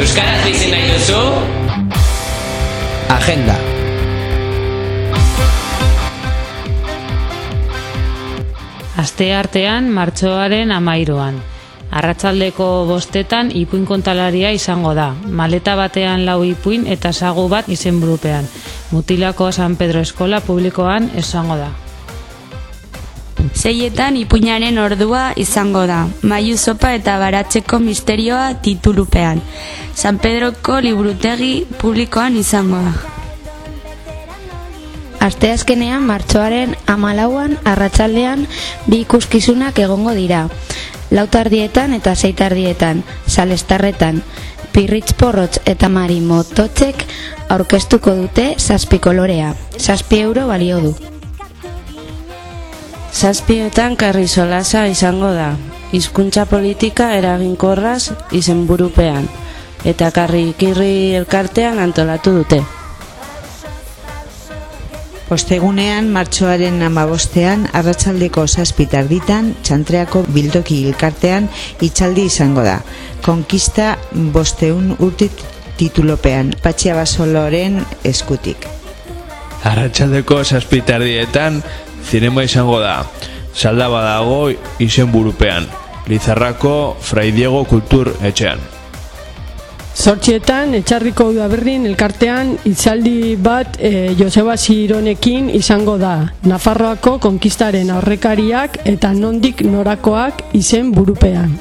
Euskaraz bizi nahi duzu? Agenda. Aste artean martxoaren amairuan. Arratzaldeko bostetan ipuin kontalaria izango da. Maleta batean lau ipuin eta sagu bat izenburupean. Mutilako San Pedro Eskola publikoan izango da. Seietan ipuinaren ordua izango da. Maiu sopa eta baratzeko misterioa titulupean. San Pedroko liburutegi publikoan izango da. Asteazkenean martxoaren amalauan arratsaldean bi ikuskizunak egongo dira. Lautardietan eta zeitardietan, salestarretan, pirritz porrotz eta mari mototxek aurkeztuko dute zazpi kolorea. Zazpi euro balio du. Zazpietan karri solasa izango da. Hizkuntza politika eraginkorraz izenburupean. Eta karri kirri elkartean antolatu dute. Ostegunean, martxoaren amabostean, arratsaldeko zazpitar ditan, txantreako bildoki ilkartean itxaldi izango da. Konkista bosteun urtit titulopean, patxia basoloren eskutik. Arratxaldeko zazpitardietan, zinema izango da. Salda badago izen burupean. Lizarrako Fray Diego Kultur etxean. Zortxietan, etxarriko udaberrin elkartean itzaldi bat e, Joseba Zironekin izango da. Nafarroako konkistaren aurrekariak eta nondik norakoak izen burupean.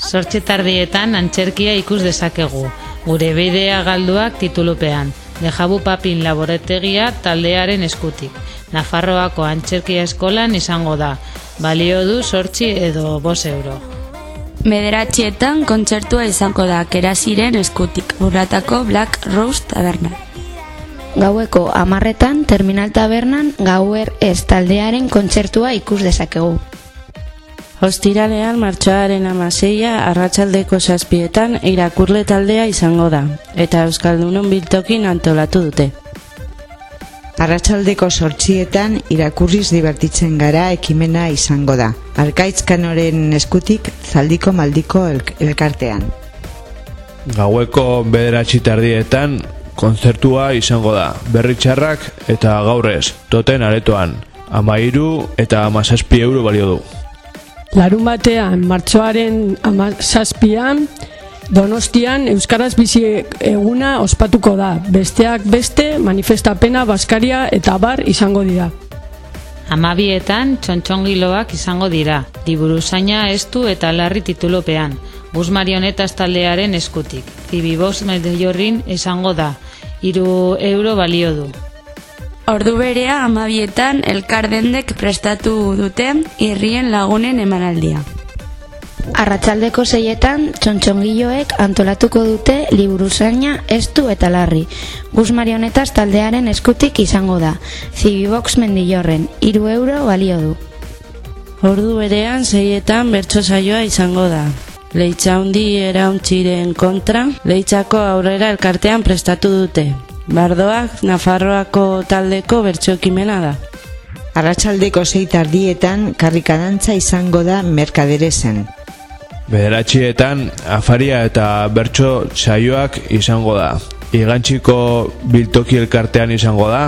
Zortxetardietan antxerkia ikus dezakegu. Gure bidea galduak titulupean. Dejabu papin laboretegia taldearen eskutik. Nafarroako antxerkia eskolan izango da. Balio du sortxi edo bos euro. Mederatxietan kontzertua izango da keraziren eskutik burratako Black Rose taberna. Gaueko amarretan Terminal Tabernan gauer ez taldearen kontzertua ikus dezakegu. Ostiralean martxoaren amaseia arratsaldeko zazpietan irakurle taldea izango da, eta Euskaldunon biltokin antolatu dute. Arratsaldeko sortxietan irakurriz divertitzen gara ekimena izango da. Arkaitzkanoren eskutik zaldiko maldiko elk elkartean. Gaueko bederatzi tardietan kontzertua izango da. Berritxarrak eta gaurrez, toten aretoan. Amairu eta amazazpi euro balio du. Larun batean, martxoaren amazazpian, Donostian Euskaraz bizi eguna ospatuko da. Besteak beste manifestapena Baskaria eta bar izango dira. Amabietan txontxongiloak izango dira. Diburuzaina estu eta larri titulopean. Bus marionetas taldearen eskutik. Zibibox meldejorrin izango da. Iru euro balio du. Ordu berea amabietan elkardendek prestatu dute irrien lagunen emanaldia. Arratsaldeko zeietan, txontxongiloek antolatuko dute liburuzaina estu eta larri. Gus marionetaz taldearen eskutik izango da. Zibibox mendillorren, iru euro balio du. Ordu berean zeietan bertso saioa izango da. Leitza hundi erauntxiren kontra, leitzako aurrera elkartean prestatu dute. Bardoak Nafarroako taldeko bertso ekimena da. Arratsaldeko zeitardietan karrikadantza izango da merkaderezen. Bederatxietan afaria eta bertso saioak izango da. Igantxiko biltoki elkartean izango da,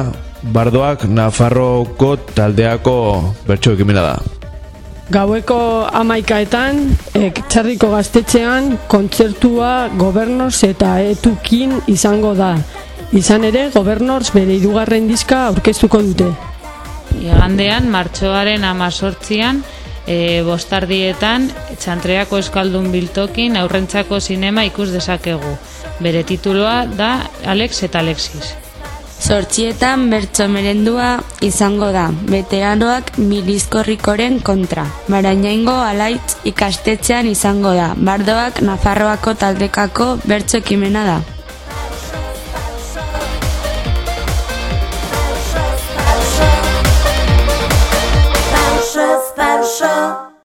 bardoak Nafarroko taldeako bertso ekimena da. Gaueko amaikaetan, ek txarriko gaztetxean, kontzertua gobernoz eta etukin izango da. Izan ere, gobernoz bere irugarren diska aurkeztuko dute. Igandean, martxoaren amazortzian, e, bostardietan, txantreako eskaldun biltokin aurrentzako sinema ikus dezakegu. Bere tituloa da Alex eta Alexis. Zortxietan bertso merendua izango da, veteranoak milizkorrikoren kontra. Marainaingo alaitz ikastetxean izango da, bardoak Nafarroako taldekako bertso ekimena da.